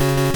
Bye.